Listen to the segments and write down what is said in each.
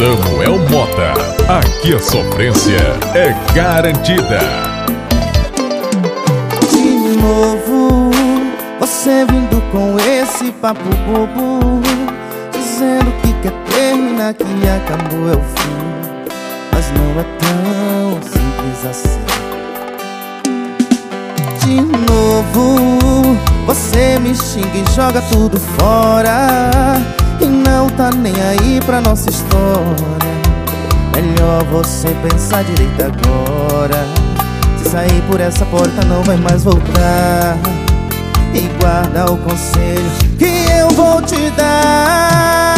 Samuel Mota. Aqui a sofrência é garantida. De novo, você vindo com esse papo bobo, dizendo que quer terminar, que acabou é o fim. Mas não é tão simples assim. De novo, você me xinga e joga tudo fora. E não tá nem aí pra nossa história. Melhor você pensar direito agora. Se sair por essa porta, não vai mais voltar. E guarda o conselho que eu vou te dar.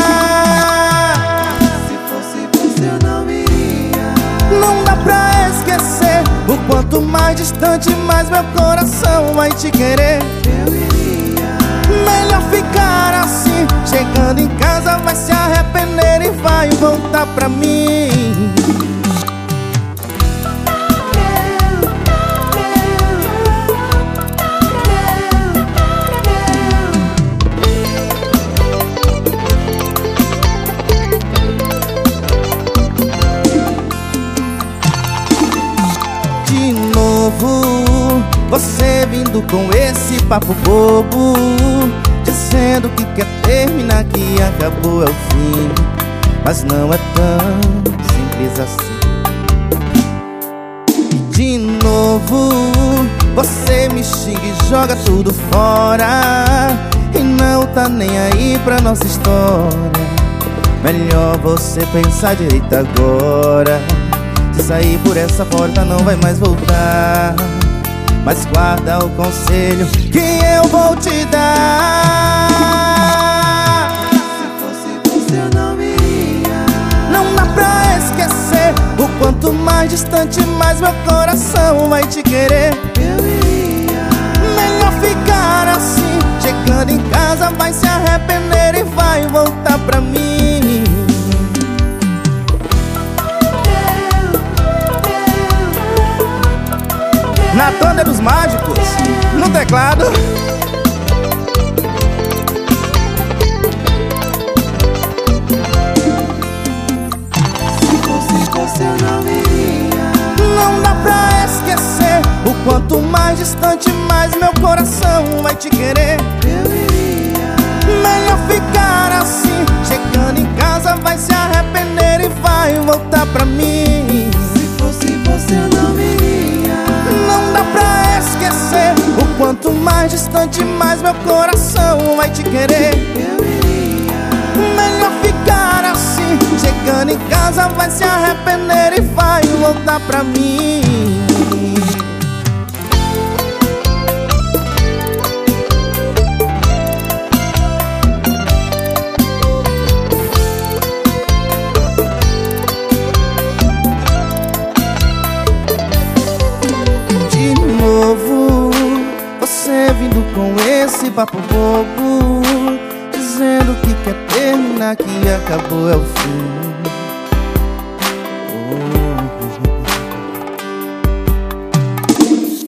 Se fosse você, eu não iria. Não dá pra esquecer. O quanto mais distante, mais meu coração vai te querer. Novo Você vindo com esse papo bobo Dizendo que quer terminar, que acabou é o fim. Mas não é tão simples assim. E de novo Você me xinga e joga tudo fora. E não tá nem aí pra nossa história. Melhor você pensar direito agora se sair por essa porta não vai mais voltar. Mas guarda o conselho que eu vou te dar. Se fosse você eu não iria. Não dá pra esquecer O quanto mais distante mais meu coração vai te querer. Eu iria. Melhor ficar assim Chegando em casa vai se arrepender Na banda dos mágicos, no teclado. Se fosse você eu não iria. Não dá pra esquecer. O quanto mais distante, mais meu coração vai te querer. Eu iria. Melhor ficar assim. Chegando em casa, vai se arrepender e vai voltar pra mim. Mais distante, mais meu coração vai te querer. Melhor ficar assim Chegando em casa vai se arrepender e vai voltar pra mim Você vindo com esse papo bobo Dizendo que quer terminar, que acabou é o fim.